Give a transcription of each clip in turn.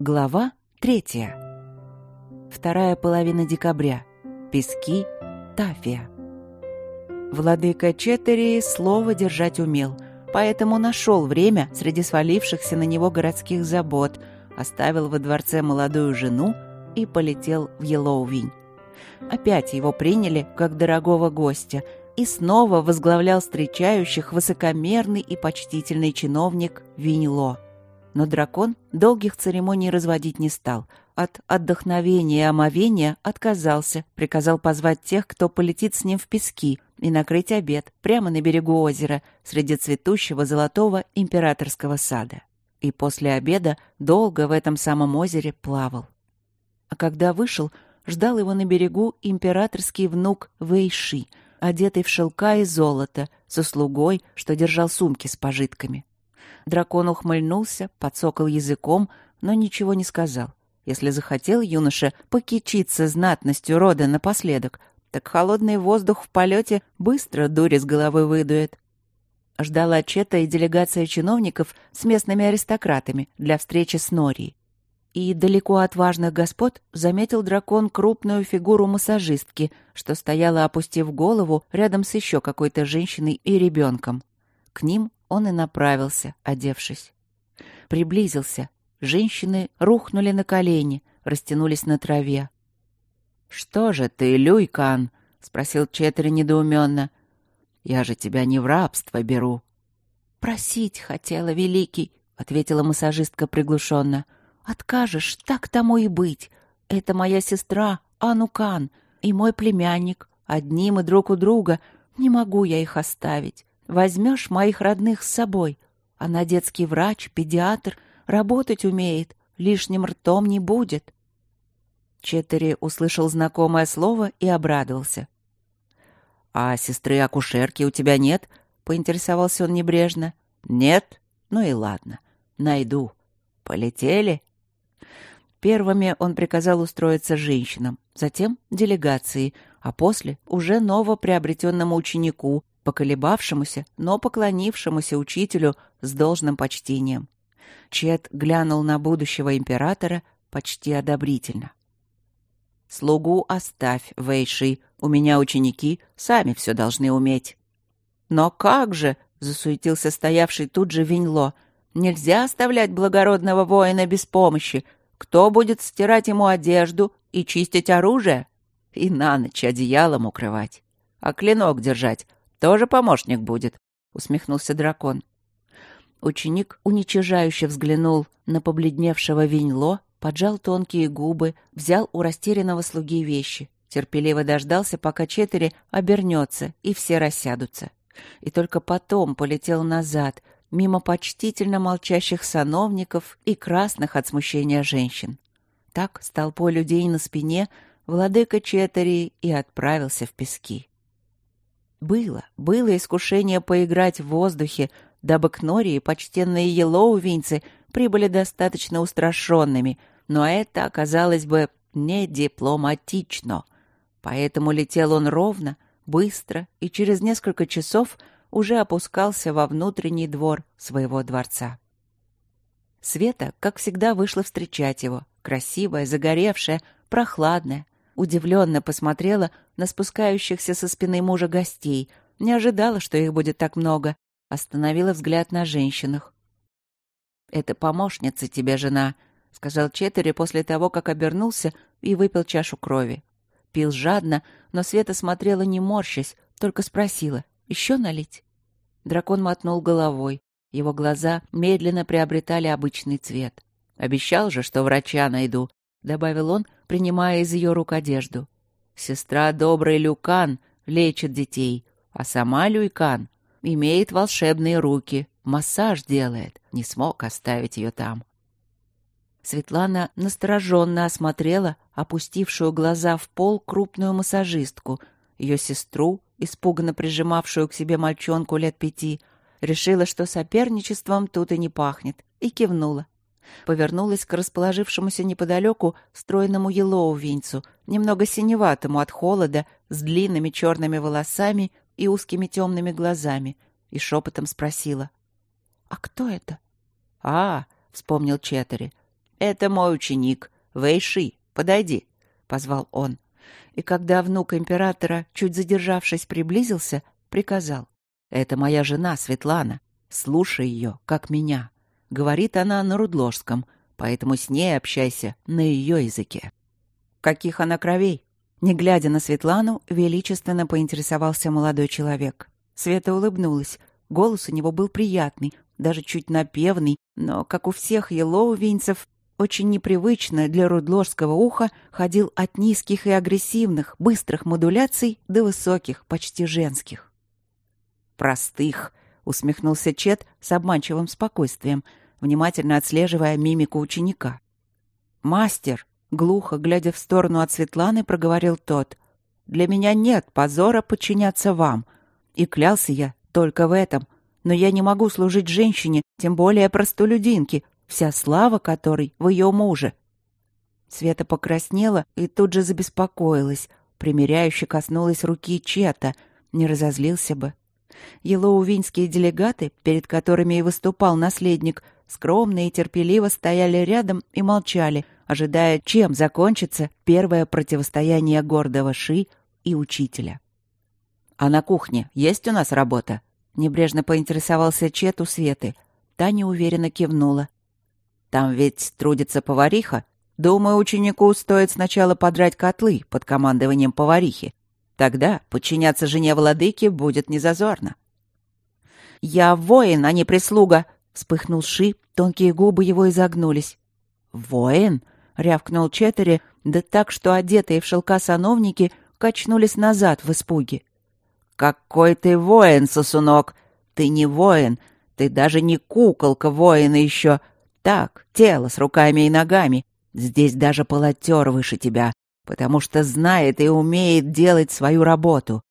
Глава третья. Вторая половина декабря. Пески. Тафия. Владыка Четери слово держать умел, поэтому нашел время среди свалившихся на него городских забот, оставил во дворце молодую жену и полетел в Елоувинь. Опять его приняли как дорогого гостя, и снова возглавлял встречающих высокомерный и почтительный чиновник Виньло. Но дракон долгих церемоний разводить не стал. От отдохновения и омовения отказался, приказал позвать тех, кто полетит с ним в пески, и накрыть обед прямо на берегу озера, среди цветущего золотого императорского сада. И после обеда долго в этом самом озере плавал. А когда вышел, ждал его на берегу императорский внук Вэйши, одетый в шелка и золото, со слугой, что держал сумки с пожитками. Дракон ухмыльнулся, подсокал языком, но ничего не сказал. Если захотел юноша покичиться знатностью рода напоследок, так холодный воздух в полете быстро дури с головы выдует. Ждала Чета и делегация чиновников с местными аристократами для встречи с Норией. И далеко от важных господ заметил дракон крупную фигуру массажистки, что стояла, опустив голову, рядом с еще какой-то женщиной и ребенком. К ним он и направился, одевшись. Приблизился. Женщины рухнули на колени, растянулись на траве. «Что же ты, Люйкан?» — спросил Четри недоуменно. «Я же тебя не в рабство беру». «Просить хотела, Великий», — ответила массажистка приглушенно. «Откажешь, так тому и быть. Это моя сестра, Анукан, и мой племянник. Одним и друг у друга. Не могу я их оставить. Возьмешь моих родных с собой. Она детский врач, педиатр, работать умеет, лишним ртом не будет». Четтери услышал знакомое слово и обрадовался. «А сестры-акушерки у тебя нет?» — поинтересовался он небрежно. «Нет? Ну и ладно. Найду. Полетели?» Первыми он приказал устроиться женщинам, затем делегации, а после уже новоприобретенному ученику, поколебавшемуся, но поклонившемуся учителю с должным почтением. Чет глянул на будущего императора почти одобрительно. «Слугу оставь, Вэйши, у меня ученики сами все должны уметь». «Но как же?» — засуетился стоявший тут же Виньло. «Нельзя оставлять благородного воина без помощи. Кто будет стирать ему одежду и чистить оружие? И на ночь одеялом укрывать. А клинок держать тоже помощник будет, усмехнулся дракон. Ученик уничижающе взглянул на побледневшего Виньло, поджал тонкие губы, взял у растерянного слуги вещи, терпеливо дождался, пока четыре обернется и все рассядутся. И только потом полетел назад, мимо почтительно молчащих сановников и красных от смущения женщин. Так, с толпой людей на спине, владыка Четери и отправился в пески. Было, было искушение поиграть в воздухе, дабы к Нории почтенные елоувинцы прибыли достаточно устрашенными, но это оказалось бы не дипломатично. Поэтому летел он ровно, быстро и через несколько часов уже опускался во внутренний двор своего дворца. Света, как всегда, вышла встречать его, красивая, загоревшая, прохладная, удивленно посмотрела на спускающихся со спины мужа гостей, не ожидала, что их будет так много, остановила взгляд на женщинах. «Это помощница тебе, жена», — сказал Четери после того, как обернулся и выпил чашу крови. Пил жадно, но Света смотрела не морщась, только спросила, «Еще налить?» Дракон мотнул головой. Его глаза медленно приобретали обычный цвет. «Обещал же, что врача найду», — добавил он, принимая из ее рук одежду. Сестра добрый Люкан лечит детей, а сама Люйкан имеет волшебные руки, массаж делает, не смог оставить ее там. Светлана настороженно осмотрела опустившую глаза в пол крупную массажистку, ее сестру, испуганно прижимавшую к себе мальчонку лет пяти, решила, что соперничеством тут и не пахнет, и кивнула повернулась к расположившемуся неподалеку стройному елоувинцу, немного синеватому от холода, с длинными черными волосами и узкими темными глазами, и шепотом спросила. «А кто это?» «А, — вспомнил Четери, — Это мой ученик. Вэйши, подойди», — позвал он. И когда внук императора, чуть задержавшись, приблизился, приказал. «Это моя жена Светлана. Слушай ее, как меня». Говорит она на рудложском, поэтому с ней общайся на ее языке. «Каких она кровей?» Не глядя на Светлану, величественно поинтересовался молодой человек. Света улыбнулась. Голос у него был приятный, даже чуть напевный, но, как у всех елоувинцев, очень непривычно для рудложского уха ходил от низких и агрессивных, быстрых модуляций до высоких, почти женских. «Простых», — усмехнулся Чет с обманчивым спокойствием, внимательно отслеживая мимику ученика. «Мастер», — глухо, глядя в сторону от Светланы, проговорил тот, «для меня нет позора подчиняться вам, и клялся я только в этом, но я не могу служить женщине, тем более простолюдинке, вся слава которой в ее муже. Света покраснела и тут же забеспокоилась, примиряюще коснулась руки Чета, не разозлился бы. Елоувинские делегаты, перед которыми и выступал наследник, скромно и терпеливо стояли рядом и молчали, ожидая, чем закончится первое противостояние гордого Ши и учителя. «А на кухне есть у нас работа?» — небрежно поинтересовался Чет у Светы. Та неуверенно кивнула. Там ведь трудится повариха. Думаю, ученику стоит сначала подрать котлы под командованием поварихи. Тогда подчиняться жене владыки будет незазорно. «Я воин, а не прислуга!» — вспыхнул Ши, тонкие губы его изогнулись. «Воин?» — рявкнул Четери, да так, что одетые в шелка сановники качнулись назад в испуге. «Какой ты воин, сосунок! Ты не воин, ты даже не куколка воина еще!» Так, тело с руками и ногами. Здесь даже полотер выше тебя, потому что знает и умеет делать свою работу.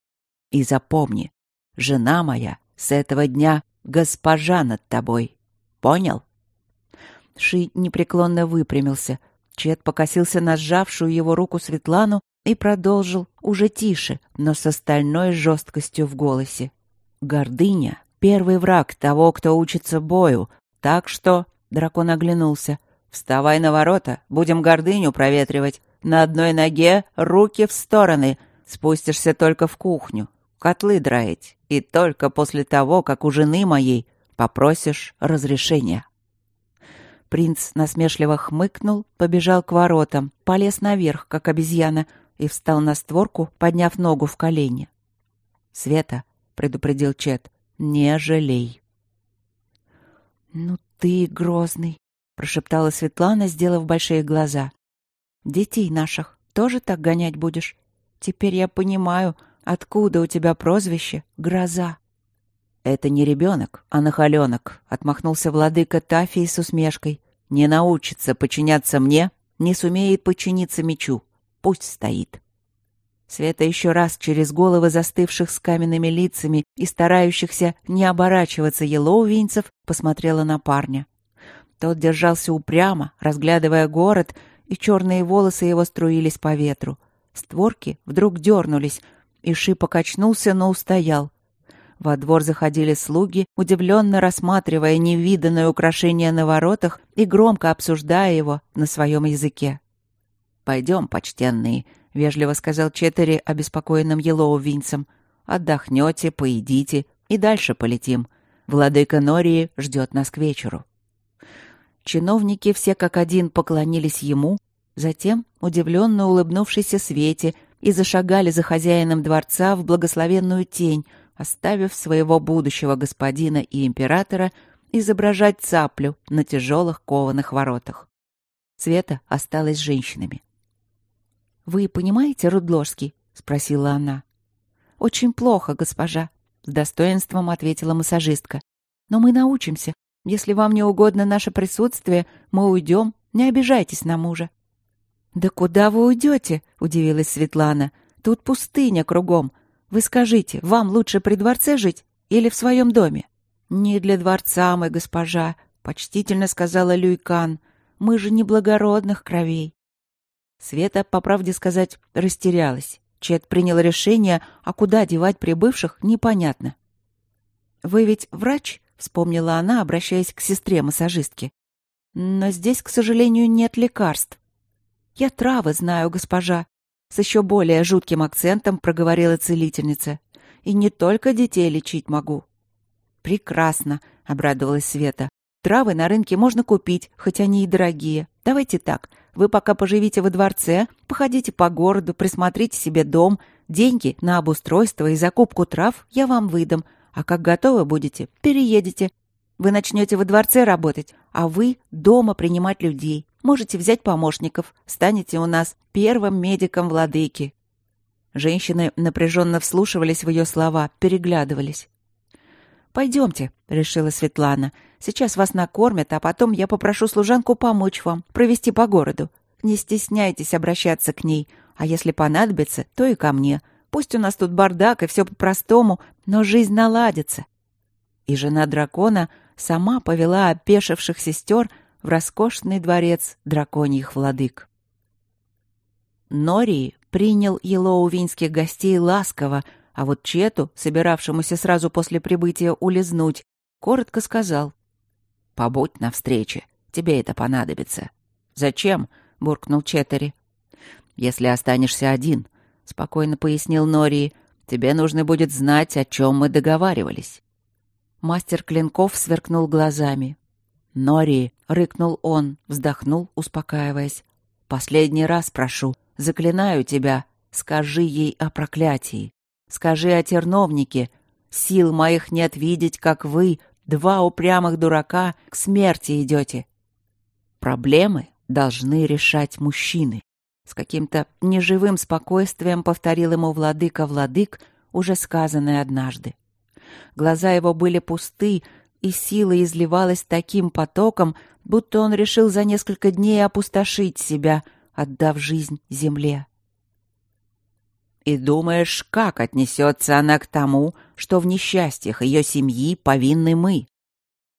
И запомни, жена моя с этого дня госпожа над тобой. Понял?» Ши непреклонно выпрямился. Чет покосился на сжавшую его руку Светлану и продолжил уже тише, но с остальной жесткостью в голосе. «Гордыня — первый враг того, кто учится бою, так что Дракон оглянулся. «Вставай на ворота, будем гордыню проветривать. На одной ноге руки в стороны. Спустишься только в кухню. Котлы драить. И только после того, как у жены моей попросишь разрешения». Принц насмешливо хмыкнул, побежал к воротам, полез наверх, как обезьяна, и встал на створку, подняв ногу в колени. «Света», — предупредил Чет, — «не жалей». «Ну ты грозный», — прошептала Светлана, сделав большие глаза. «Детей наших тоже так гонять будешь? Теперь я понимаю, откуда у тебя прозвище «Гроза». «Это не ребенок, а нахаленок», — отмахнулся владыка Тафии с усмешкой. «Не научится подчиняться мне, не сумеет подчиниться мечу. Пусть стоит». Света еще раз через головы застывших с каменными лицами и старающихся не оборачиваться елоувинцев посмотрела на парня. Тот держался упрямо, разглядывая город, и черные волосы его струились по ветру. Створки вдруг дернулись, и Ши покачнулся, но устоял. Во двор заходили слуги, удивленно рассматривая невиданное украшение на воротах и громко обсуждая его на своем языке. «Пойдем, почтенные», — вежливо сказал Четтери обеспокоенным Елоу-винцам. «Отдохнете, поедите и дальше полетим. Владыка Нории ждет нас к вечеру». Чиновники все как один поклонились ему, затем, удивленно улыбнувшейся Свете, и зашагали за хозяином дворца в благословенную тень, оставив своего будущего господина и императора изображать цаплю на тяжелых кованых воротах. Света осталась женщинами. «Вы понимаете, Рудложский?» — спросила она. «Очень плохо, госпожа», — с достоинством ответила массажистка. «Но мы научимся. Если вам не угодно наше присутствие, мы уйдем. Не обижайтесь на мужа». «Да куда вы уйдете?» — удивилась Светлана. «Тут пустыня кругом. Вы скажите, вам лучше при дворце жить или в своем доме?» «Не для дворца мы, госпожа», — почтительно сказала Люйкан. «Мы же не благородных кровей». Света, по правде сказать, растерялась. Чет принял решение, а куда девать прибывших, непонятно. «Вы ведь врач?» — вспомнила она, обращаясь к сестре-массажистке. Но здесь, к сожалению, нет лекарств. Я травы знаю, госпожа. С еще более жутким акцентом проговорила целительница. И не только детей лечить могу. Прекрасно, обрадовалась Света. Травы на рынке можно купить, хоть они и дорогие. Давайте так, вы пока поживите во дворце, походите по городу, присмотрите себе дом, деньги на обустройство и закупку трав я вам выдам, а как готовы будете, переедете. Вы начнете во дворце работать, а вы дома принимать людей. Можете взять помощников, станете у нас первым медиком владыки». Женщины напряженно вслушивались в ее слова, переглядывались. «Пойдемте», — решила Светлана. «Сейчас вас накормят, а потом я попрошу служанку помочь вам, провести по городу. Не стесняйтесь обращаться к ней, а если понадобится, то и ко мне. Пусть у нас тут бардак и все по-простому, но жизнь наладится». И жена дракона сама повела опешивших сестер в роскошный дворец драконьих владык. Нори принял елоувинских гостей ласково, а вот Чету, собиравшемуся сразу после прибытия улизнуть, коротко сказал. «Побудь на встрече, тебе это понадобится». «Зачем?» — буркнул Четери. «Если останешься один», — спокойно пояснил Нори, — «тебе нужно будет знать, о чем мы договаривались». Мастер клинков сверкнул глазами. «Нори!» — рыкнул он, вздохнул, успокаиваясь. «Последний раз прошу, заклинаю тебя, скажи ей о проклятии. Скажи о терновнике. Сил моих нет видеть, как вы, два упрямых дурака, к смерти идете. Проблемы должны решать мужчины. С каким-то неживым спокойствием повторил ему владыка-владык, уже сказанное однажды. Глаза его были пусты, и сила изливалась таким потоком, будто он решил за несколько дней опустошить себя, отдав жизнь земле. И думаешь, как отнесется она к тому, что в несчастьях ее семьи повинны мы?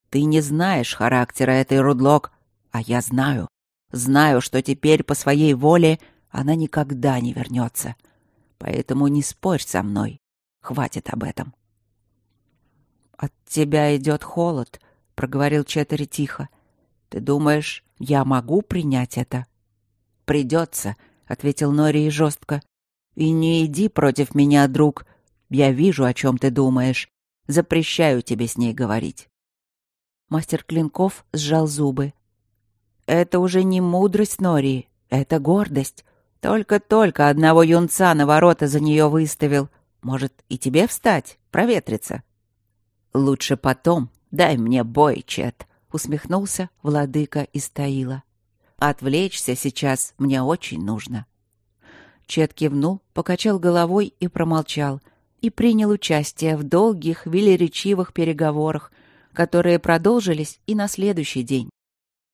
Ты не знаешь характера этой Рудлок, а я знаю. Знаю, что теперь по своей воле она никогда не вернется. Поэтому не спорь со мной. Хватит об этом. «От тебя идет холод», — проговорил Четтери тихо. «Ты думаешь, я могу принять это?» «Придется», — ответил Нори жестко. «И не иди против меня, друг. Я вижу, о чем ты думаешь. Запрещаю тебе с ней говорить». Мастер Клинков сжал зубы. «Это уже не мудрость Нори, это гордость. Только-только одного юнца на ворота за нее выставил. Может, и тебе встать, проветриться?» «Лучше потом. Дай мне бой, Чет», — усмехнулся владыка Истаила. «Отвлечься сейчас мне очень нужно». Чет кивнул, покачал головой и промолчал, и принял участие в долгих, велеречивых переговорах, которые продолжились и на следующий день.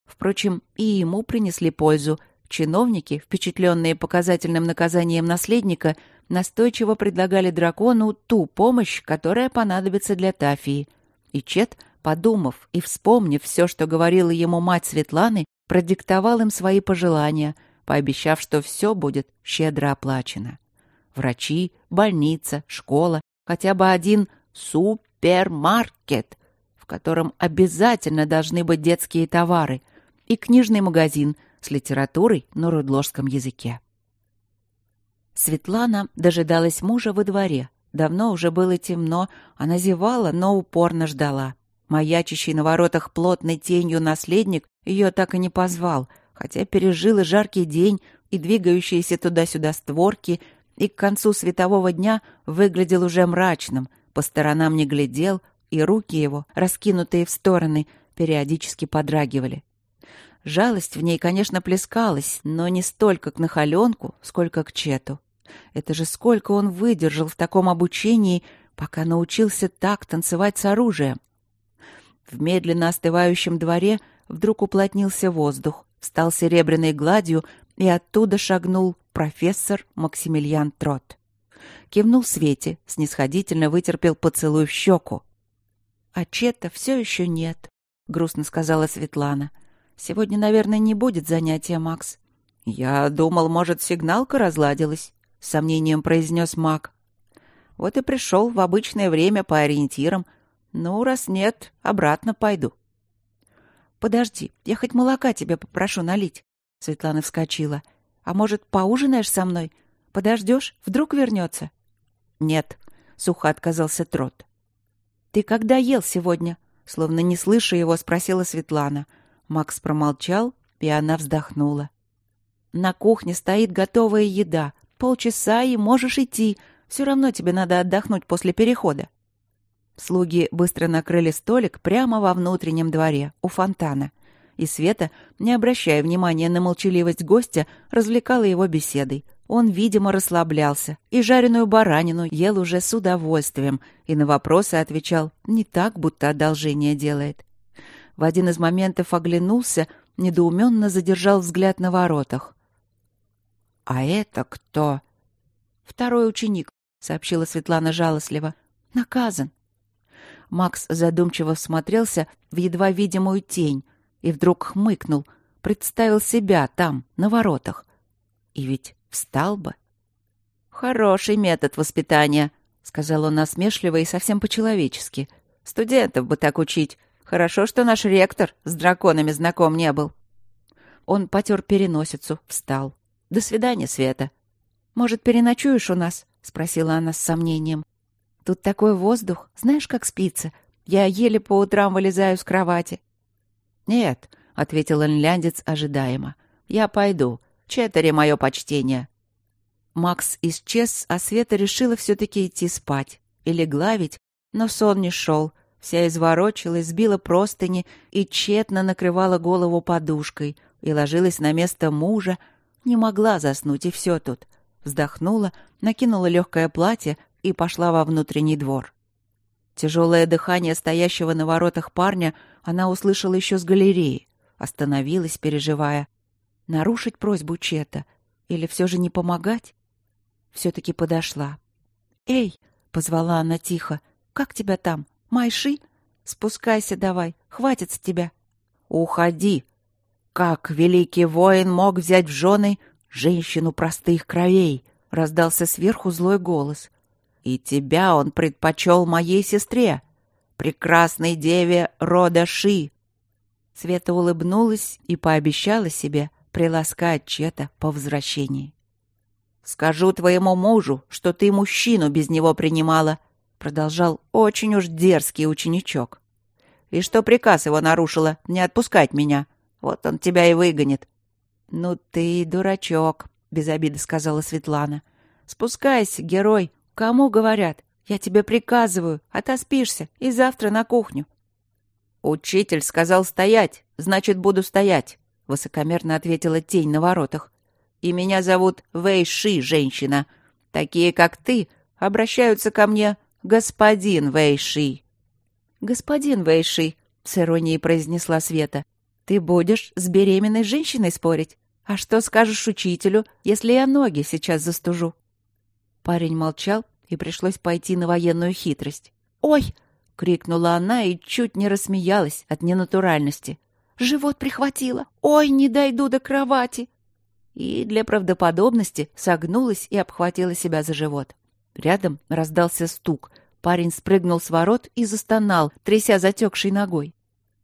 Впрочем, и ему принесли пользу. Чиновники, впечатленные показательным наказанием наследника, — настойчиво предлагали дракону ту помощь, которая понадобится для Тафии. И Чет, подумав и вспомнив все, что говорила ему мать Светланы, продиктовал им свои пожелания, пообещав, что все будет щедро оплачено. Врачи, больница, школа, хотя бы один супермаркет, в котором обязательно должны быть детские товары, и книжный магазин с литературой на рудложском языке. Светлана дожидалась мужа во дворе. Давно уже было темно, она зевала, но упорно ждала. Маячащий на воротах плотной тенью наследник ее так и не позвал, хотя пережил и жаркий день, и двигающиеся туда-сюда створки, и к концу светового дня выглядел уже мрачным, по сторонам не глядел, и руки его, раскинутые в стороны, периодически подрагивали. Жалость в ней, конечно, плескалась, но не столько к нахаленку, сколько к Чету. Это же сколько он выдержал в таком обучении, пока научился так танцевать с оружием. В медленно остывающем дворе вдруг уплотнился воздух, стал серебряной гладью, и оттуда шагнул профессор Максимилиан Трот. Кивнул Свете, снисходительно вытерпел поцелуй в щеку. «А Чета все еще нет», — грустно сказала Светлана. «Сегодня, наверное, не будет занятия, Макс». «Я думал, может, сигналка разладилась» с сомнением произнес маг. Вот и пришел в обычное время по ориентирам. Ну, раз нет, обратно пойду. подожди, я хоть молока тебе попрошу налить». Светлана вскочила. «А может, поужинаешь со мной? Подождешь? Вдруг вернется?» «Нет», — сухо отказался Трот. «Ты когда ел сегодня?» Словно не слыша его, спросила Светлана. Макс промолчал, и она вздохнула. «На кухне стоит готовая еда. Полчаса, и можешь идти. Все равно тебе надо отдохнуть после перехода». Слуги быстро накрыли столик прямо во внутреннем дворе, у фонтана. И Света, не обращая внимания на молчаливость гостя, развлекала его беседой. Он, видимо, расслаблялся и жареную баранину ел уже с удовольствием и на вопросы отвечал не так, будто одолжение делает. В один из моментов оглянулся, недоуменно задержал взгляд на воротах. «А это кто?» «Второй ученик», — сообщила Светлана жалостливо. «Наказан». Макс задумчиво всмотрелся в едва видимую тень и вдруг хмыкнул, представил себя там, на воротах. И ведь встал бы. «Хороший метод воспитания», — сказал он насмешливо и совсем по-человечески. «Студентов бы так учить. Хорошо, что наш ректор с драконами знаком не был». Он потер переносицу, встал. «До свидания, Света». «Может, переночуешь у нас?» — спросила она с сомнением. «Тут такой воздух. Знаешь, как спится? Я еле по утрам вылезаю с кровати». «Нет», — ответил инляндец ожидаемо. «Я пойду. Четыре мое почтение». Макс исчез, а Света решила все-таки идти спать. И легла ведь, но сон не шел. Вся изворочилась, сбила простыни и тщетно накрывала голову подушкой и ложилась на место мужа. Не могла заснуть, и все тут. Вздохнула, накинула легкое платье и пошла во внутренний двор. Тяжелое дыхание стоящего на воротах парня она услышала еще с галереи. Остановилась, переживая. Нарушить просьбу Чета или все же не помогать? Все-таки подошла. «Эй!» — позвала она тихо. «Как тебя там? Майши? Спускайся давай, хватит с тебя». «Уходи!» «Как великий воин мог взять в жены женщину простых кровей?» — раздался сверху злой голос. «И тебя он предпочел моей сестре, прекрасной деве рода Ши». Света улыбнулась и пообещала себе, приласкать Чета по возвращении. «Скажу твоему мужу, что ты мужчину без него принимала», продолжал очень уж дерзкий ученичок. «И что приказ его нарушила не отпускать меня. Вот он тебя и выгонит». «Ну ты дурачок», — без обиды сказала Светлана. «Спускайся, герой. Кому говорят? Я тебе приказываю. Отоспишься и завтра на кухню». «Учитель сказал стоять, значит, буду стоять. — высокомерно ответила тень на воротах. «И меня зовут Вэйши, женщина. Такие, как ты, обращаются ко мне господин Вэйши». «Господин Вэйши», — с иронией произнесла Света, — «ты будешь с беременной женщиной спорить? А что скажешь учителю, если я ноги сейчас застужу?» Парень молчал, и пришлось пойти на военную хитрость. «Ой!» — крикнула она и чуть не рассмеялась от ненатуральности. Живот прихватило. Ой, не дойду до кровати. И для правдоподобности согнулась и обхватила себя за живот. Рядом раздался стук. Парень спрыгнул с ворот и застонал, тряся затекшей ногой.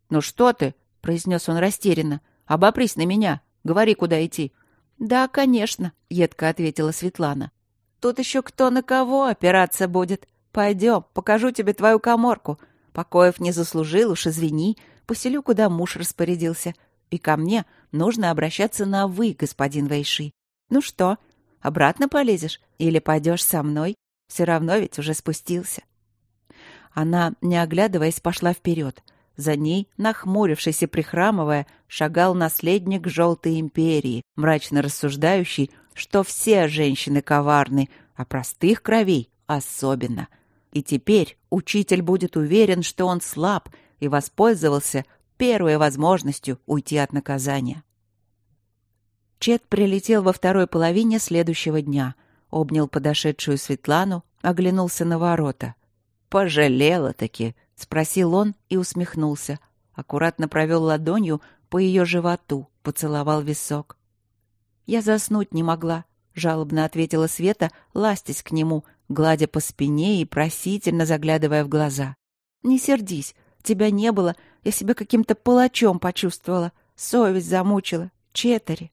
«Ну что ты?» — произнес он растерянно. «Обопрись на меня. Говори, куда идти». «Да, конечно», — едко ответила Светлана. «Тут еще кто на кого опираться будет. Пойдем, покажу тебе твою коморку. Покоев не заслужил, уж извини поселю, куда муж распорядился. И ко мне нужно обращаться на «вы», господин Вейши. Ну что, обратно полезешь? Или пойдешь со мной? Все равно ведь уже спустился. Она, не оглядываясь, пошла вперед. За ней, нахмурившись и прихрамывая, шагал наследник Желтой Империи, мрачно рассуждающий, что все женщины коварны, а простых кровей особенно. И теперь учитель будет уверен, что он слаб и воспользовался первой возможностью уйти от наказания. Чет прилетел во второй половине следующего дня, обнял подошедшую Светлану, оглянулся на ворота. «Пожалела-таки», — спросил он и усмехнулся. Аккуратно провел ладонью по ее животу, поцеловал висок. «Я заснуть не могла», — жалобно ответила Света, ластясь к нему, гладя по спине и просительно заглядывая в глаза. «Не сердись, Тебя не было, я себя каким-то палачом почувствовала. Совесть замучила. Четыре.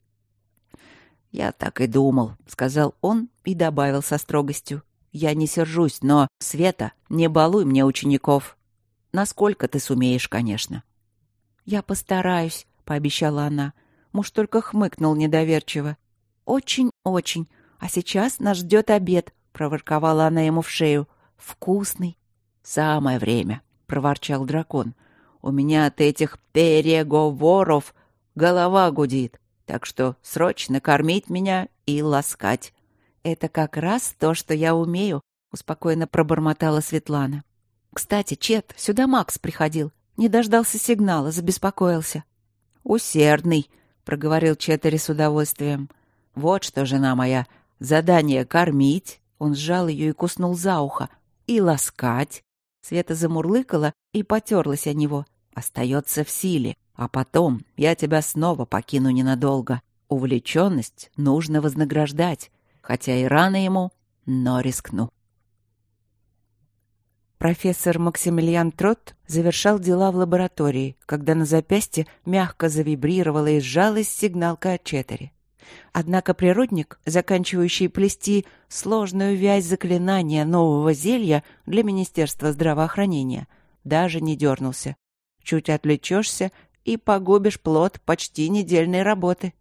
«Я так и думал», — сказал он и добавил со строгостью. «Я не сержусь, но, Света, не балуй мне учеников. Насколько ты сумеешь, конечно». «Я постараюсь», — пообещала она. Муж только хмыкнул недоверчиво. «Очень-очень. А сейчас нас ждет обед», — проворковала она ему в шею. «Вкусный». «Самое время», — проворчал дракон. «У меня от этих переговоров голова гудит, так что срочно кормить меня и ласкать». «Это как раз то, что я умею», — успокоенно пробормотала Светлана. «Кстати, Чет, сюда Макс приходил. Не дождался сигнала, забеспокоился». «Усердный», — проговорил Четери с удовольствием. «Вот что, жена моя, задание кормить». Он сжал ее и куснул за ухо. «И ласкать». Света замурлыкала и потерлась о него. «Остается в силе. А потом я тебя снова покину ненадолго. Увлеченность нужно вознаграждать. Хотя и рано ему, но рискну». Профессор Максимилиан Трот завершал дела в лаборатории, когда на запястье мягко завибрировала и сжалась сигналка от Четери. Однако природник, заканчивающий плести сложную вязь заклинания нового зелья для Министерства здравоохранения, даже не дернулся. Чуть отвлечешься и погубишь плод почти недельной работы.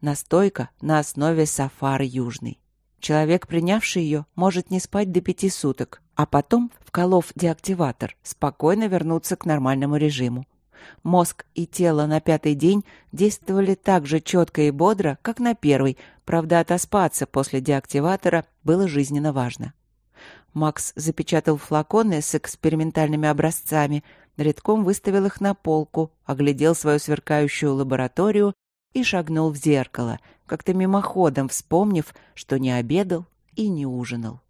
Настойка на основе сафары южный. Человек, принявший ее, может не спать до пяти суток, а потом, вколов деактиватор, спокойно вернуться к нормальному режиму. Мозг и тело на пятый день действовали так же четко и бодро, как на первый, правда, отоспаться после деактиватора было жизненно важно. Макс запечатал флаконы с экспериментальными образцами, редком выставил их на полку, оглядел свою сверкающую лабораторию и шагнул в зеркало, как-то мимоходом вспомнив, что не обедал и не ужинал.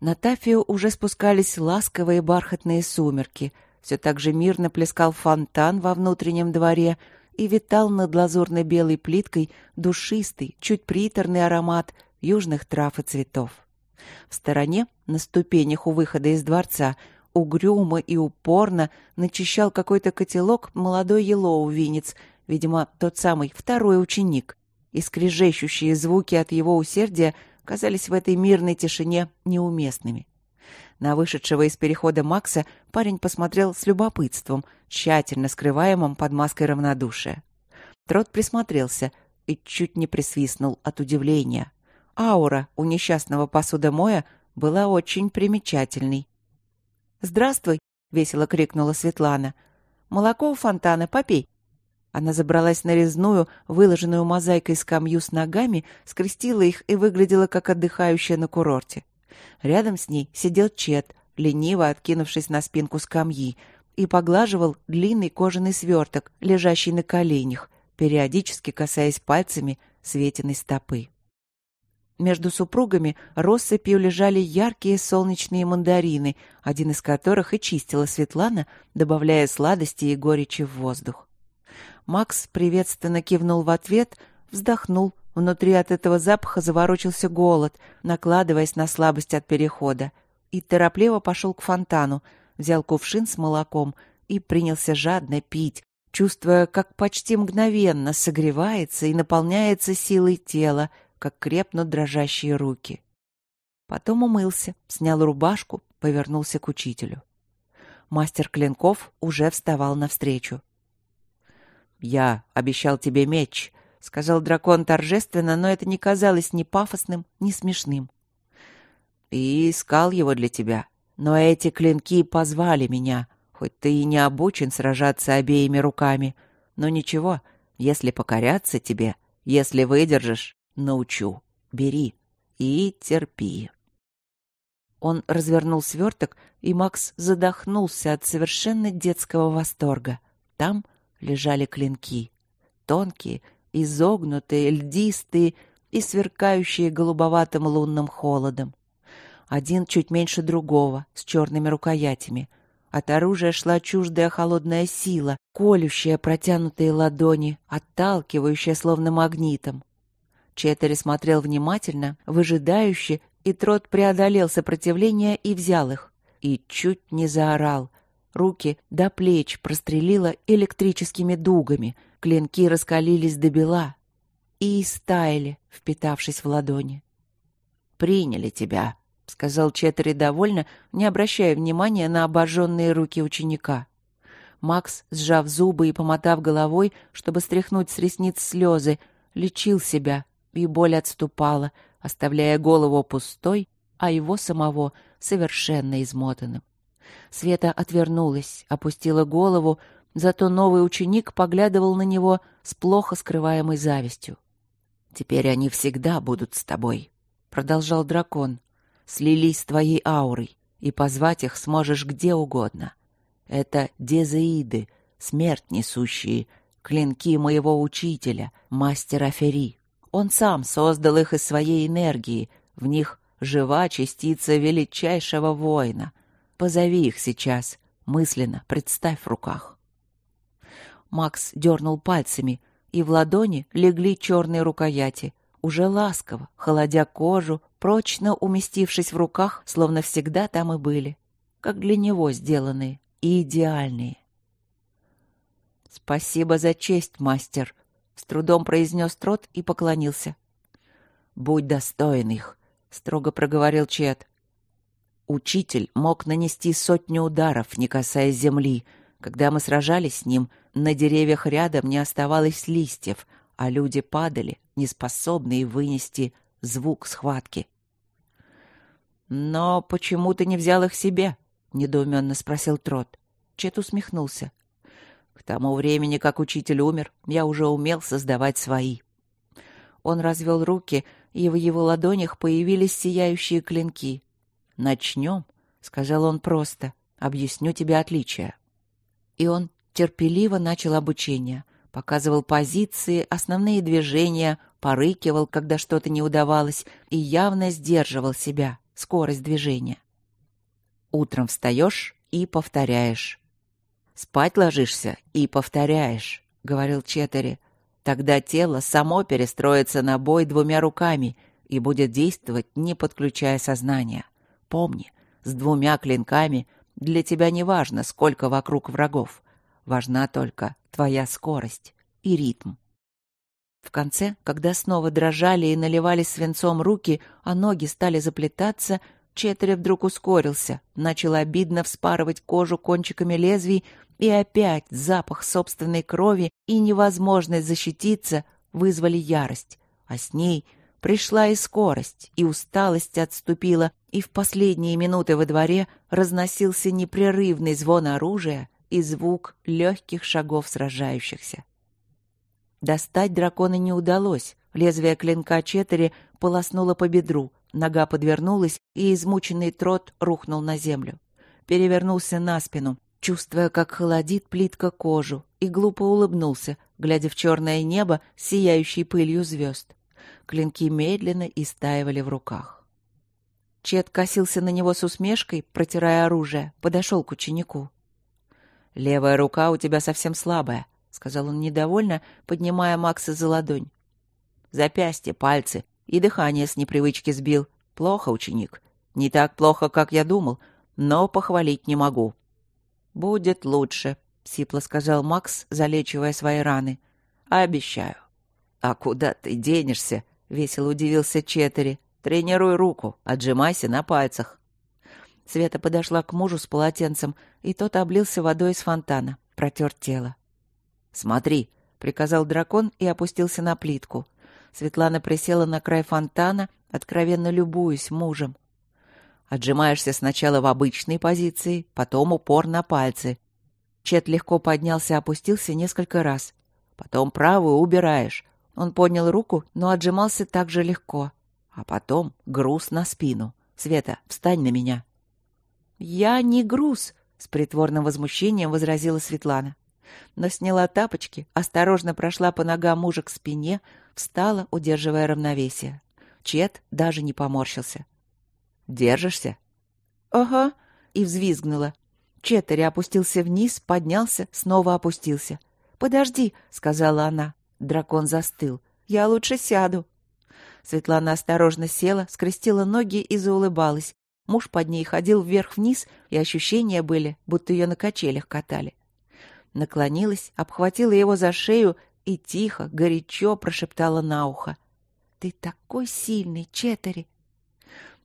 На Тафию уже спускались ласковые бархатные сумерки. Все так же мирно плескал фонтан во внутреннем дворе и витал над лазурной белой плиткой душистый, чуть приторный аромат южных трав и цветов. В стороне, на ступенях у выхода из дворца, угрюмо и упорно начищал какой-то котелок молодой елоувинец, видимо, тот самый второй ученик. И звуки от его усердия казались в этой мирной тишине неуместными. На вышедшего из перехода Макса парень посмотрел с любопытством, тщательно скрываемым под маской равнодушия. Трот присмотрелся и чуть не присвистнул от удивления. Аура у несчастного посудомоя была очень примечательной. «Здравствуй!» — весело крикнула Светлана. «Молоко у фонтана, попей!» Она забралась на резную, выложенную мозаикой скамью с ногами, скрестила их и выглядела как отдыхающая на курорте. Рядом с ней сидел Чет, лениво откинувшись на спинку скамьи, и поглаживал длинный кожаный сверток, лежащий на коленях, периодически касаясь пальцами Светиной стопы. Между супругами россыпью лежали яркие солнечные мандарины, один из которых и чистила Светлана, добавляя сладости и горечи в воздух. Макс приветственно кивнул в ответ, вздохнул. Внутри от этого запаха заворочился голод, накладываясь на слабость от перехода. И торопливо пошел к фонтану, взял кувшин с молоком и принялся жадно пить, чувствуя, как почти мгновенно согревается и наполняется силой тела, как крепнут дрожащие руки. Потом умылся, снял рубашку, повернулся к учителю. Мастер Клинков уже вставал навстречу. «Я обещал тебе меч», — сказал дракон торжественно, но это не казалось ни пафосным, ни смешным. «И искал его для тебя, но эти клинки позвали меня, хоть ты и не обучен сражаться обеими руками. Но ничего, если покоряться тебе, если выдержишь, научу. Бери и терпи». Он развернул сверток, и Макс задохнулся от совершенно детского восторга. Там лежали клинки. Тонкие, изогнутые, льдистые и сверкающие голубоватым лунным холодом. Один чуть меньше другого, с черными рукоятями. От оружия шла чуждая холодная сила, колющая протянутые ладони, отталкивающая словно магнитом. Четери смотрел внимательно, выжидающе, и Трот преодолел сопротивление и взял их. и чуть не заорал. Руки до плеч прострелило электрическими дугами, клинки раскалились до бела и истаяли, впитавшись в ладони. «Приняли тебя», — сказал Четтери довольно, не обращая внимания на обожженные руки ученика. Макс, сжав зубы и помотав головой, чтобы стряхнуть с ресниц слезы, лечил себя, и боль отступала, оставляя голову пустой, а его самого совершенно измотанным. Света отвернулась, опустила голову, зато новый ученик поглядывал на него с плохо скрываемой завистью. «Теперь они всегда будут с тобой», — продолжал дракон. «Слились с твоей аурой, и позвать их сможешь где угодно. Это дезеиды, смерть несущие, клинки моего учителя, мастера Фери. Он сам создал их из своей энергии, в них жива частица величайшего воина. Позови их сейчас, мысленно представь в руках. Макс дернул пальцами, и в ладони легли черные рукояти, уже ласково, холодя кожу, прочно уместившись в руках, словно всегда там и были, как для него сделанные и идеальные. «Спасибо за честь, мастер», — с трудом произнес Трот и поклонился. «Будь достоин их», — строго проговорил Чет. Учитель мог нанести сотню ударов, не касаясь земли. Когда мы сражались с ним, на деревьях рядом не оставалось листьев, а люди падали, неспособные вынести звук схватки. «Но почему ты не взял их себе?» — недоуменно спросил Трот. Чет усмехнулся. К тому времени, как учитель умер, я уже умел создавать свои. Он развел руки, и в его ладонях появились сияющие клинки. «Начнем», — сказал он просто, — «объясню тебе отличия». И он терпеливо начал обучение, показывал позиции, основные движения, порыкивал, когда что-то не удавалось, и явно сдерживал себя, скорость движения. Утром встаешь и повторяешь. Спать ложишься и повторяешь, — говорил Четери. Тогда тело само перестроится на бой двумя руками и будет действовать, не подключая сознание. Помни, с двумя клинками для тебя не важно, сколько вокруг врагов. Важна только твоя скорость и ритм. В конце, когда снова дрожали и наливались свинцом руки, а ноги стали заплетаться, Четыре вдруг ускорился, начал обидно вспарывать кожу кончиками лезвий и опять запах собственной крови и невозможность защититься вызвали ярость, а с ней пришла и скорость, и усталость отступила, и в последние минуты во дворе разносился непрерывный звон оружия и звук легких шагов сражающихся. Достать дракона не удалось. Лезвие клинка Четыре полоснуло по бедру, нога подвернулась, и измученный трот рухнул на землю. Перевернулся на спину, чувствуя, как холодит плитка кожу, и глупо улыбнулся, глядя в черное небо сияющей пылью звезд. Клинки медленно истаивали в руках. Чет косился на него с усмешкой, протирая оружие, подошел к ученику. «Левая рука у тебя совсем слабая», — сказал он недовольно, поднимая Макса за ладонь. «Запястье, пальцы и дыхание с непривычки сбил. Плохо, ученик. Не так плохо, как я думал, но похвалить не могу. «Будет лучше», — сипло сказал Макс, залечивая свои раны. «Обещаю». «А куда ты денешься?» — весело удивился Четери. «Тренируй руку, отжимайся на пальцах». Света подошла к мужу с полотенцем, и тот облился водой из фонтана, протер тело. «Смотри», — приказал дракон и опустился на плитку. Светлана присела на край фонтана, откровенно любуясь мужем. Отжимаешься сначала в обычной позиции, потом упор на пальцы. Чет легко поднялся и опустился несколько раз. Потом правую убираешь. Он поднял руку, но отжимался так же легко. А потом груз на спину. Света, встань на меня. «Я не груз», — с притворным возмущением возразила Светлана. Но сняла тапочки, осторожно прошла по ногам мужа к спине, встала, удерживая равновесие. Чет даже не поморщился. Держишься?» «Ага», — и взвизгнула. Четтери опустился вниз, поднялся, снова опустился. «Подожди», — сказала она. Дракон застыл. «Я лучше сяду». Светлана осторожно села, скрестила ноги и заулыбалась. Муж под ней ходил вверх-вниз, и ощущения были, будто ее на качелях катали. Наклонилась, обхватила его за шею и тихо, горячо прошептала на ухо. «Ты такой сильный, Четери!»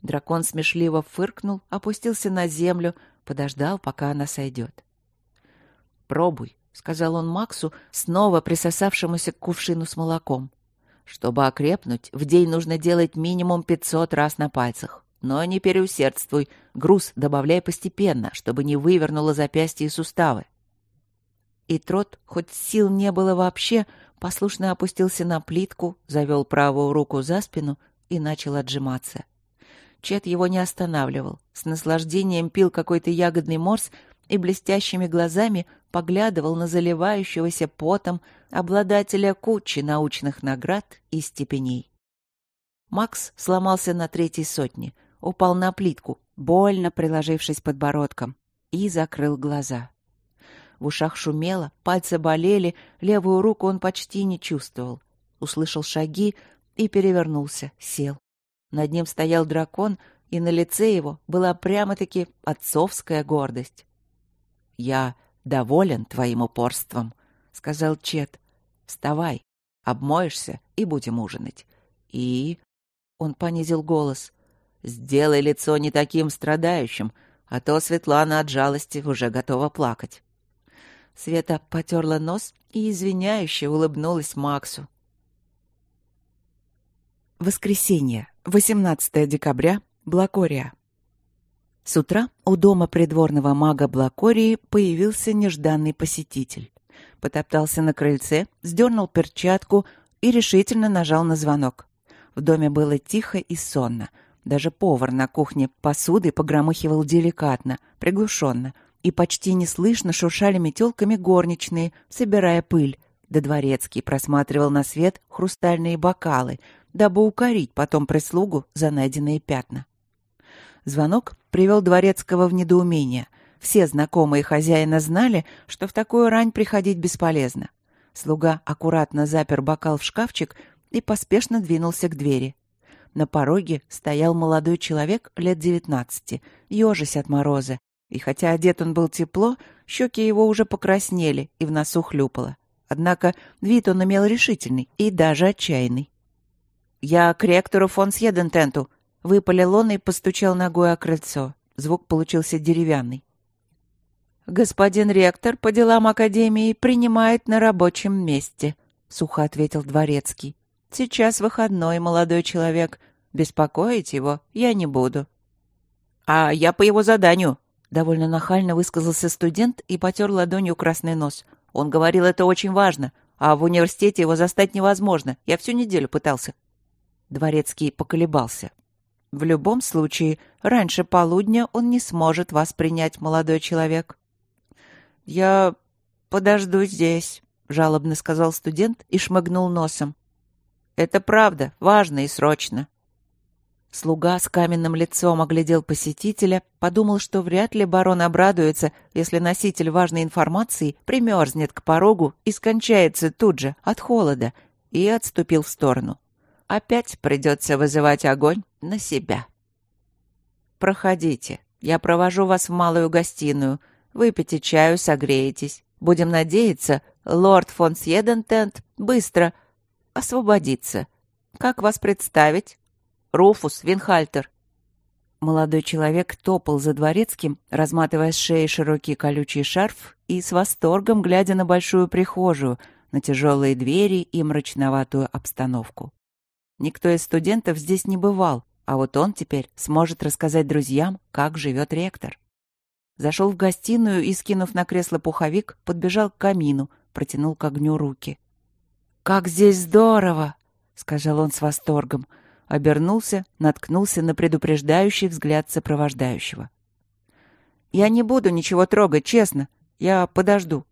Дракон смешливо фыркнул, опустился на землю, подождал, пока она сойдет. «Пробуй», — сказал он Максу, снова присосавшемуся к кувшину с молоком. «Чтобы окрепнуть, в день нужно делать минимум пятьсот раз на пальцах. Но не переусердствуй, груз добавляй постепенно, чтобы не вывернуло запястья и суставы». И трот, хоть сил не было вообще, послушно опустился на плитку, завел правую руку за спину и начал отжиматься. Чет его не останавливал, с наслаждением пил какой-то ягодный морс и блестящими глазами поглядывал на заливающегося потом обладателя кучи научных наград и степеней. Макс сломался на третьей сотне, упал на плитку, больно приложившись подбородком, и закрыл глаза. В ушах шумело, пальцы болели, левую руку он почти не чувствовал. Услышал шаги и перевернулся, сел. Над ним стоял дракон, и на лице его была прямо-таки отцовская гордость. «Я доволен твоим упорством», — сказал Чет. «Вставай, обмоешься и будем ужинать. И...» — он понизил голос. «Сделай лицо не таким страдающим, а то Светлана от жалости уже готова плакать». Света потерла нос и извиняюще улыбнулась Максу. Воскресенье, 18 декабря, Блакория. С утра у дома придворного мага Блакории появился нежданный посетитель. Потоптался на крыльце, сдернул перчатку и решительно нажал на звонок. В доме было тихо и сонно. Даже повар на кухне посудой погромыхивал деликатно, приглушенно, и почти неслышно шуршали метелками горничные, собирая пыль. Да дворецкий просматривал на свет хрустальные бокалы, дабы укорить потом прислугу за найденные пятна. Звонок привел дворецкого в недоумение. Все знакомые хозяина знали, что в такую рань приходить бесполезно. Слуга аккуратно запер бокал в шкафчик и поспешно двинулся к двери. На пороге стоял молодой человек лет девятнадцати, ежась от мороза, и хотя одет он был тепло, щеки его уже покраснели и в носу хлюпало. Однако вид он имел решительный и даже отчаянный. «Я к ректору фон Сьедентенту», — выпалил он и постучал ногой о крыльцо. Звук получился деревянный. «Господин ректор по делам Академии принимает на рабочем месте», — сухо ответил Дворецкий. «Сейчас выходной, молодой человек. Беспокоить его я не буду». «А я по его заданию», — довольно нахально высказался студент и потер ладонью красный нос. «Он говорил, это очень важно, а в университете его застать невозможно. Я всю неделю пытался». Дворецкий поколебался. «В любом случае, раньше полудня он не сможет вас принять, молодой человек». «Я подожду здесь», — жалобно сказал студент и шмыгнул носом. «Это правда, важно и срочно». Слуга с каменным лицом оглядел посетителя, подумал, что вряд ли барон обрадуется, если носитель важной информации примерзнет к порогу и скончается тут же от холода, и отступил в сторону. Опять придется вызывать огонь на себя. «Проходите. Я провожу вас в малую гостиную. Выпейте чаю, согреетесь. Будем надеяться, лорд фон Сьедентент быстро освободится. Как вас представить?» Руфус Винхальтер». Молодой человек топал за дворецким, разматывая с шеи широкий колючий шарф и с восторгом глядя на большую прихожую, на тяжелые двери и мрачноватую обстановку. Никто из студентов здесь не бывал, а вот он теперь сможет рассказать друзьям, как живет ректор. Зашел в гостиную и, скинув на кресло пуховик, подбежал к камину, протянул к огню руки. «Как здесь здорово!» — сказал он с восторгом — обернулся, наткнулся на предупреждающий взгляд сопровождающего. «Я не буду ничего трогать, честно. Я подожду».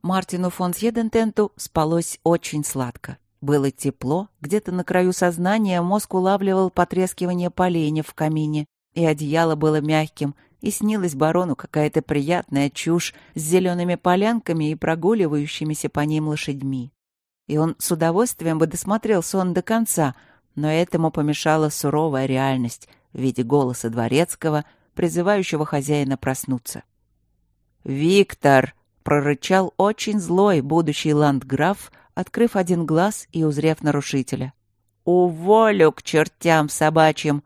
Мартину фон Сьедентенту спалось очень сладко. Было тепло, где-то на краю сознания мозг улавливал потрескивание поленья в камине, и одеяло было мягким, и снилась барону какая-то приятная чушь с зелеными полянками и прогуливающимися по ним лошадьми и он с удовольствием бы досмотрел сон до конца, но этому помешала суровая реальность. в виде голоса дворецкого, призывающего хозяина проснуться. «Виктор!» — прорычал очень злой будущий ландграф, открыв один глаз и узрев нарушителя. «Уволю к чертям собачьим!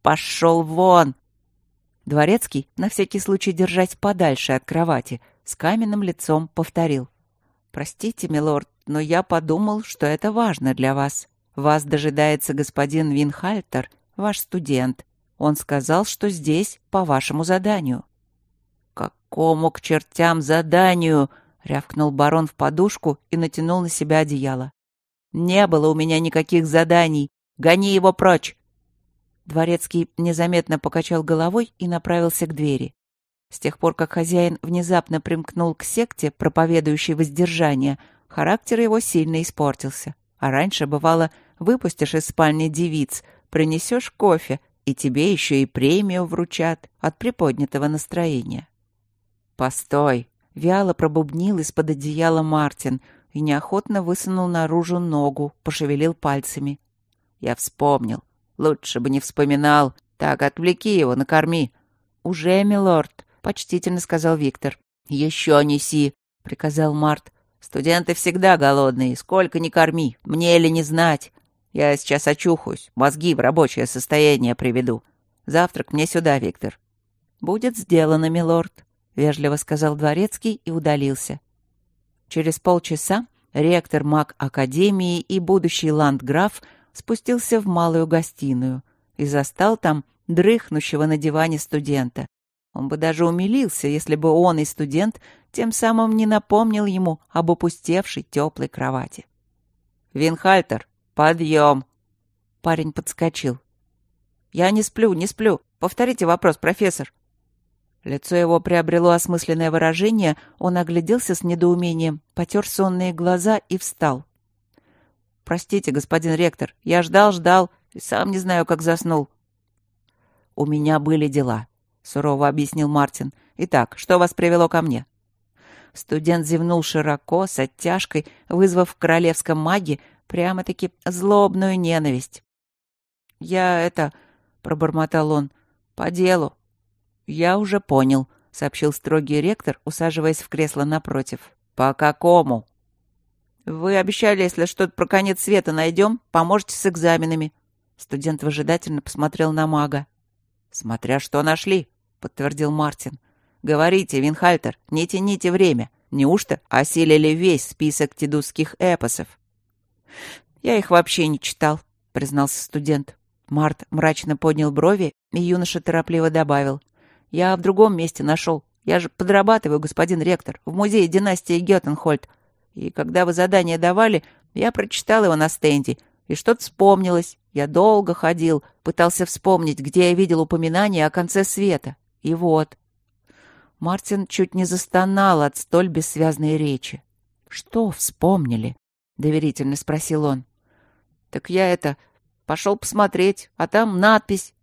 Пошел вон!» Дворецкий, на всякий случай держась подальше от кровати, с каменным лицом повторил. «Простите, милорд, но я подумал, что это важно для вас. Вас дожидается господин Винхальтер, ваш студент. Он сказал, что здесь по вашему заданию». «Какому к чертям заданию?» — рявкнул барон в подушку и натянул на себя одеяло. «Не было у меня никаких заданий. Гони его прочь!» Дворецкий незаметно покачал головой и направился к двери. С тех пор, как хозяин внезапно примкнул к секте, проповедующей воздержание, характер его сильно испортился. А раньше, бывало, выпустишь из спальни девиц, принесешь кофе, и тебе еще и премию вручат от приподнятого настроения. «Постой!» — вяло пробубнил из-под одеяла Мартин и неохотно высунул наружу ногу, пошевелил пальцами. «Я вспомнил. Лучше бы не вспоминал. Так, отвлеки его, накорми». «Уже, милорд», — почтительно сказал Виктор. «Еще неси», — приказал Март. «Студенты всегда голодные. Сколько ни корми. Мне или не знать. Я сейчас очухаюсь. Мозги в рабочее состояние приведу. Завтрак мне сюда, Виктор». «Будет сделано, милорд», — вежливо сказал дворецкий и удалился. Через полчаса ректор маг Академии и будущий ландграф спустился в малую гостиную и застал там дрыхнущего на диване студента. Он бы даже умилился, если бы он и студент тем самым не напомнил ему об опустевшей теплой кровати. «Винхальтер, подъем!» Парень подскочил. «Я не сплю, не сплю. Повторите вопрос, профессор». Лицо его приобрело осмысленное выражение, он огляделся с недоумением, потер сонные глаза и встал. «Простите, господин ректор, я ждал-ждал и сам не знаю, как заснул». «У меня были дела», — сурово объяснил Мартин. «Итак, что вас привело ко мне?» Студент зевнул широко, с оттяжкой, вызвав в королевском маге прямо-таки злобную ненависть. «Я это...» — пробормотал он. «По делу». «Я уже понял», — сообщил строгий ректор, усаживаясь в кресло напротив. «По какому?» «Вы обещали, если что-то про конец света найдем, поможете с экзаменами». Студент выжидательно посмотрел на мага. «Смотря что нашли», — подтвердил Мартин. «Говорите, Винхальтер, не тяните время. Неужто осилили весь список тедусских эпосов?» «Я их вообще не читал», — признался студент. Март мрачно поднял брови, и юноша торопливо добавил. «Я в другом месте нашел. Я же подрабатываю, господин ректор, в музее династии Геттенхольд. И когда вы задание давали, я прочитал его на стенде, и что-то вспомнилось. Я долго ходил, пытался вспомнить, где я видел упоминание о конце света. И вот. Мартин чуть не застонал от столь бессвязной речи. «Что вспомнили?» — доверительно спросил он. «Так я это... Пошел посмотреть, а там надпись».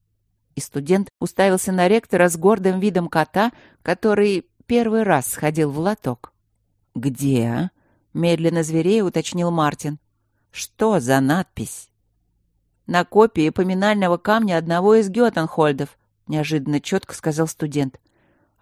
И студент уставился на ректора с гордым видом кота, который первый раз сходил в лоток. «Где?» а?» Медленно зверея уточнил Мартин. Что за надпись? На копии поминального камня одного из Геттенхольдов, неожиданно четко сказал студент.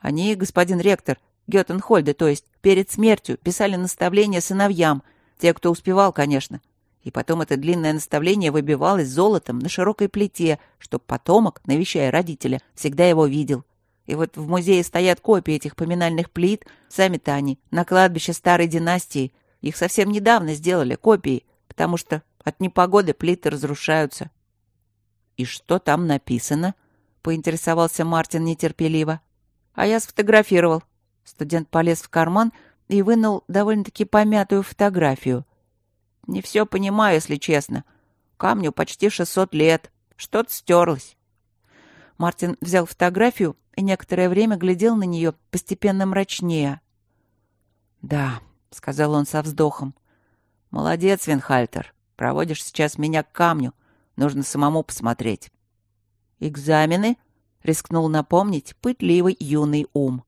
Они, господин ректор, Геттенхольды, то есть, перед смертью писали наставления сыновьям, те, кто успевал, конечно. И потом это длинное наставление выбивалось золотом на широкой плите, чтоб потомок, навещая родителя, всегда его видел. И вот в музее стоят копии этих поминальных плит, сами-то они, на кладбище старой династии, их совсем недавно сделали, копии, потому что от непогоды плиты разрушаются. — И что там написано? — поинтересовался Мартин нетерпеливо. — А я сфотографировал. Студент полез в карман и вынул довольно-таки помятую фотографию. — Не все понимаю, если честно. Камню почти шестьсот лет. Что-то стерлось. Мартин взял фотографию и некоторое время глядел на нее постепенно мрачнее. «Да, — сказал он со вздохом. «Молодец, Винхальтер. Проводишь сейчас меня к камню. Нужно самому посмотреть». «Экзамены?» — рискнул напомнить пытливый юный ум.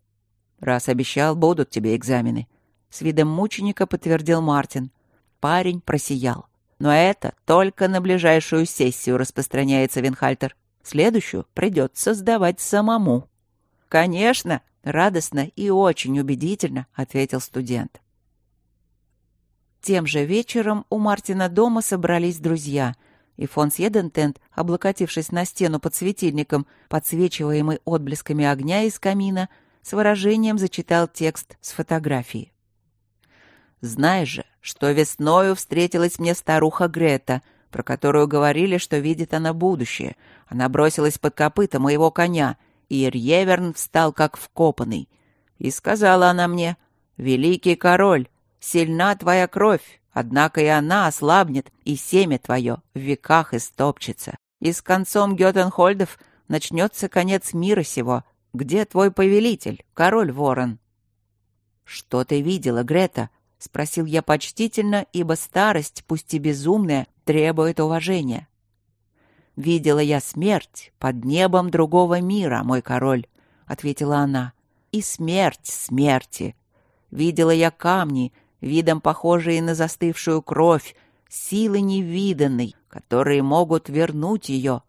«Раз обещал, будут тебе экзамены», — с видом мученика подтвердил Мартин. Парень просиял. «Но это только на ближайшую сессию распространяется, Винхальтер. Следующую придется сдавать самому». «Конечно!» — радостно и очень убедительно ответил студент. Тем же вечером у Мартина дома собрались друзья, и фон Сьедентент, облокотившись на стену под светильником, подсвечиваемый отблесками огня из камина, с выражением зачитал текст с фотографии. «Знаешь же, что весною встретилась мне старуха Грета, про которую говорили, что видит она будущее. Она бросилась под копыта моего коня, и Рьеверн встал как вкопанный. И сказала она мне, «Великий король, сильна твоя кровь, однако и она ослабнет, и семя твое в веках истопчется. И с концом Гетенхольдов начнется конец мира сего. Где твой повелитель, король Ворон?» «Что ты видела, Грета?» — спросил я почтительно, ибо старость, пусть и безумная, требует уважения. «Видела я смерть под небом другого мира, мой король», — ответила она. «И смерть смерти. Видела я камни, видом похожие на застывшую кровь, силы невиданной, которые могут вернуть ее.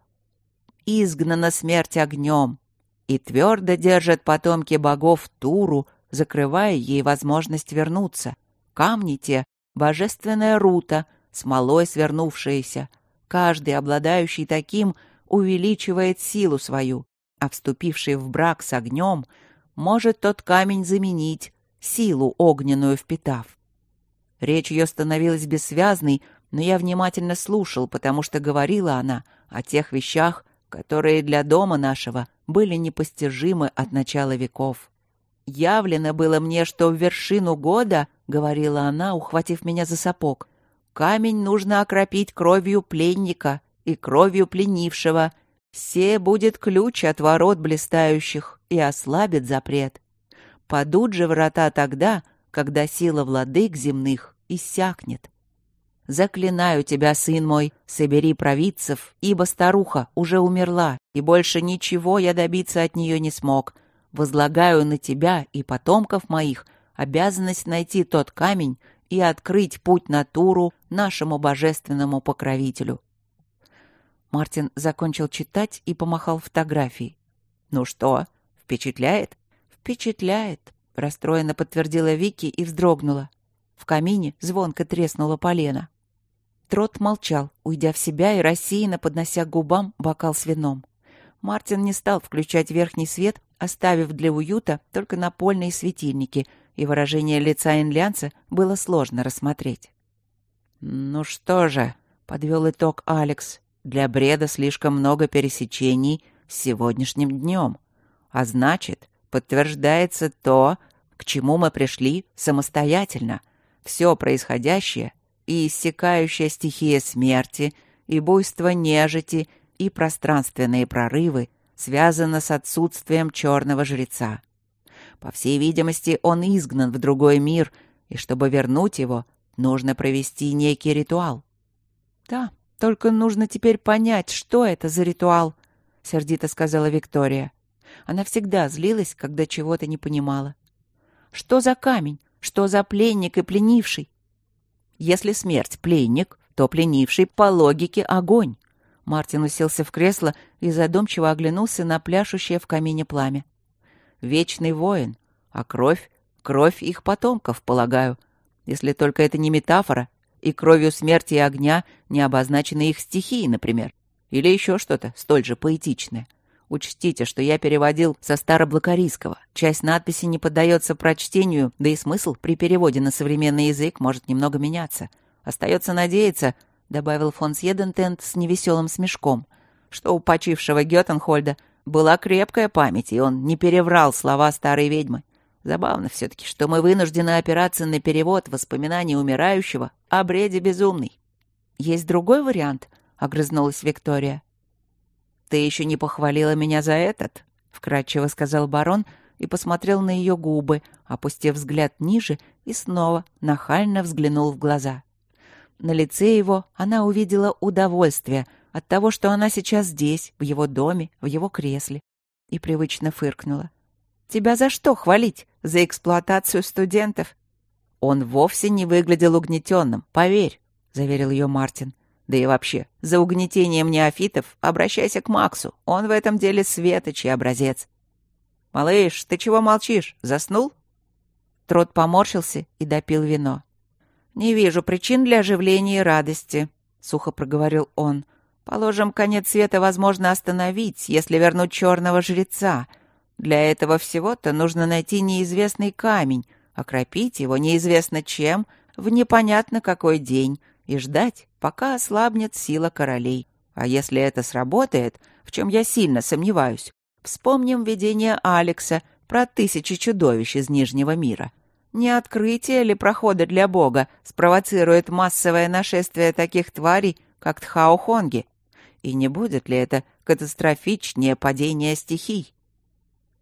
Изгнана смерть огнем, и твердо держат потомки богов Туру, закрывая ей возможность вернуться. Камни те — божественная рута, смолой свернувшаяся. Каждый, обладающий таким, увеличивает силу свою, а вступивший в брак с огнем может тот камень заменить, силу огненную впитав. Речь ее становилась бессвязной, но я внимательно слушал, потому что говорила она о тех вещах, которые для дома нашего были непостижимы от начала веков. «Явлено было мне, что в вершину года, — говорила она, ухватив меня за сапог, — камень нужно окропить кровью пленника и кровью пленившего. Се будет ключ от ворот блистающих и ослабит запрет. Падут же врата тогда, когда сила владык земных иссякнет. Заклинаю тебя, сын мой, собери провидцев, ибо старуха уже умерла, и больше ничего я добиться от нее не смог. Возлагаю на тебя и потомков моих обязанность найти тот камень и открыть путь на Туру нашему божественному покровителю. Мартин закончил читать и помахал фотографией. «Ну что, впечатляет?» «Впечатляет», — расстроенно подтвердила Вики и вздрогнула. В камине звонко треснуло полено. Трот молчал, уйдя в себя и рассеянно поднося к губам бокал с вином. Мартин не стал включать верхний свет, оставив для уюта только напольные светильники, и выражение лица инлянца было сложно рассмотреть. «Ну что же», — подвел итог Алекс, — «для бреда слишком много пересечений с сегодняшним днем. А значит, подтверждается то, к чему мы пришли самостоятельно. Все происходящее и иссякающая стихия смерти, и буйство нежити, и пространственные прорывы связано с отсутствием черного жреца. По всей видимости, он изгнан в другой мир, и чтобы вернуть его, нужно провести некий ритуал. Да, только нужно теперь понять, что это за ритуал, сердито сказала Виктория. Она всегда злилась, когда чего-то не понимала. Что за камень? Что за пленник и пленивший? Если смерть — пленник, то пленивший по логике огонь. Мартин уселся в кресло и задумчиво оглянулся на пляшущее в камине пламя. Вечный воин, а кровь — кровь их потомков, полагаю. Если только это не метафора, и кровью смерти и огня не обозначены их стихии, например. Или еще что-то столь же поэтичное. Учтите, что я переводил со староблокарийского. Часть надписи не поддается прочтению, да и смысл при переводе на современный язык может немного меняться. Остается надеяться, — добавил фон Сьедентент с невеселым смешком, — что у почившего Гетенхольда была крепкая память, и он не переврал слова старой ведьмы. Забавно все-таки, что мы вынуждены опираться на перевод воспоминаний умирающего о бреде безумный. «Есть другой вариант?» — огрызнулась Виктория. «Ты еще не похвалила меня за этот?» — вкратчиво сказал барон и посмотрел на ее губы, опустив взгляд ниже и снова нахально взглянул в глаза. На лице его она увидела удовольствие от того, что она сейчас здесь, в его доме, в его кресле, и привычно фыркнула. «Тебя за что хвалить? За эксплуатацию студентов?» «Он вовсе не выглядел угнетенным, поверь», — заверил ее Мартин. Да и вообще, за угнетением неофитов обращайся к Максу. Он в этом деле светочий образец. «Малыш, ты чего молчишь? Заснул?» Трот поморщился и допил вино. «Не вижу причин для оживления и радости», — сухо проговорил он. «Положим, конец света возможно остановить, если вернуть черного жреца. Для этого всего-то нужно найти неизвестный камень, окропить его неизвестно чем в непонятно какой день и ждать, пока ослабнет сила королей. А если это сработает, в чем я сильно сомневаюсь, вспомним видение Алекса про тысячи чудовищ из Нижнего мира. Не открытие ли прохода для Бога спровоцирует массовое нашествие таких тварей, как Тхаохонги? И не будет ли это катастрофичнее падение стихий?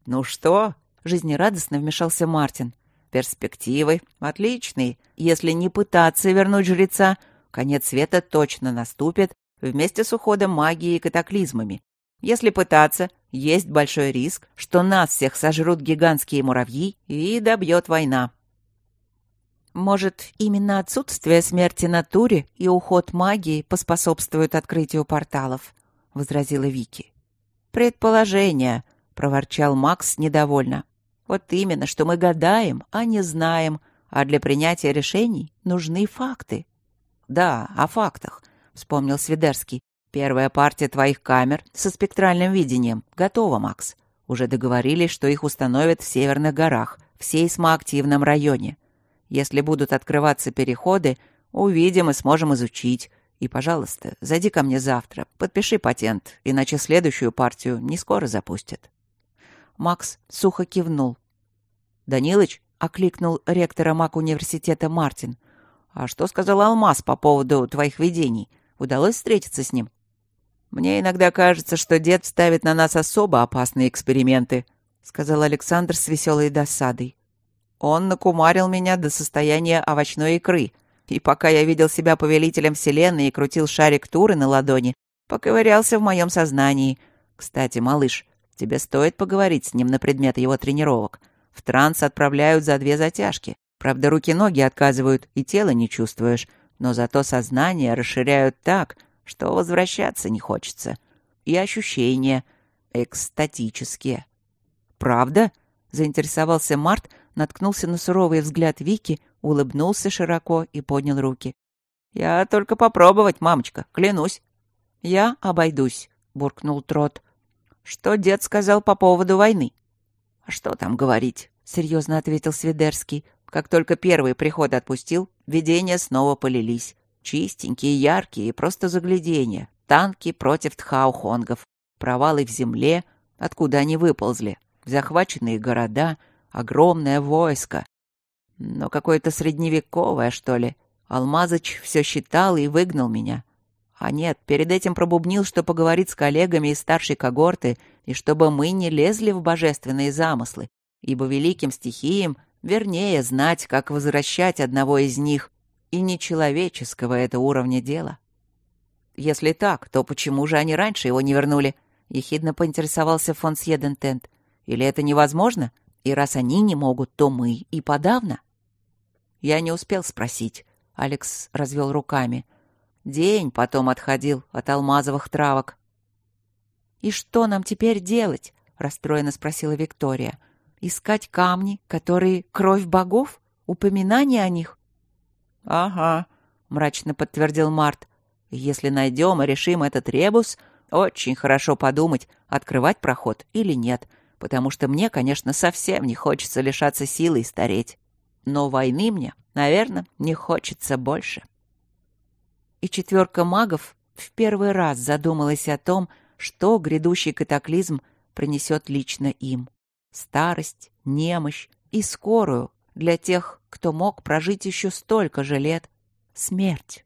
«Ну что?» — жизнерадостно вмешался Мартин. «Перспективы отличные. Если не пытаться вернуть жреца, конец света точно наступит вместе с уходом магии и катаклизмами. Если пытаться, есть большой риск, что нас всех сожрут гигантские муравьи и добьет война. Может, именно отсутствие смерти натуре и уход магии поспособствуют открытию порталов, — возразила Вики. Предположение, — проворчал Макс недовольно. Вот именно, что мы гадаем, а не знаем, а для принятия решений нужны факты. Да, о фактах, — вспомнил Свидерский. Первая партия твоих камер со спектральным видением готова, Макс. Уже договорились, что их установят в Северных горах, в сейсмоактивном районе. Если будут открываться переходы, увидим и сможем изучить. И, пожалуйста, зайди ко мне завтра, подпиши патент, иначе следующую партию не скоро запустят». Макс сухо кивнул. «Данилыч?» — окликнул ректора МАК-университета Мартин. «А что сказал Алмаз по поводу твоих видений? Удалось встретиться с ним?» «Мне иногда кажется, что дед ставит на нас особо опасные эксперименты», — сказал Александр с веселой досадой. Он накумарил меня до состояния овощной икры. И пока я видел себя повелителем вселенной и крутил шарик туры на ладони, поковырялся в моем сознании. Кстати, малыш, тебе стоит поговорить с ним на предмет его тренировок. В транс отправляют за две затяжки. Правда, руки-ноги отказывают, и тело не чувствуешь. Но зато сознание расширяют так, что возвращаться не хочется. И ощущения экстатические. «Правда?» — заинтересовался Март, наткнулся на суровый взгляд Вики, улыбнулся широко и поднял руки. «Я только попробовать, мамочка, клянусь». «Я обойдусь», — буркнул Трот. «Что дед сказал по поводу войны?» «А что там говорить?» — серьезно ответил Свидерский. Как только первый приход отпустил, видения снова полились. Чистенькие, яркие, просто загляденья. Танки против тхаухонгов. Провалы в земле, откуда они выползли. Захваченные города — огромное войско. Но какое-то средневековое, что ли. Алмазыч все считал и выгнал меня. А нет, перед этим пробубнил, что поговорит с коллегами из старшей когорты, и чтобы мы не лезли в божественные замыслы, ибо великим стихиям вернее знать, как возвращать одного из них, и нечеловеческого это уровня дела. Если так, то почему же они раньше его не вернули? Ехидно поинтересовался фон Сьедентент. Или это невозможно? — и раз они не могут, то мы и подавно. Я не успел спросить. Алекс развел руками. День потом отходил от алмазовых травок. «И что нам теперь делать?» — расстроенно спросила Виктория. «Искать камни, которые кровь богов? Упоминание о них?» «Ага», — мрачно подтвердил Март. «Если найдем и решим этот ребус, очень хорошо подумать, открывать проход или нет потому что мне, конечно, совсем не хочется лишаться силы и стареть. Но войны мне, наверное, не хочется больше. И четверка магов в первый раз задумалась о том, что грядущий катаклизм принесет лично им. Старость, немощь и скорую для тех, кто мог прожить еще столько же лет, смерть.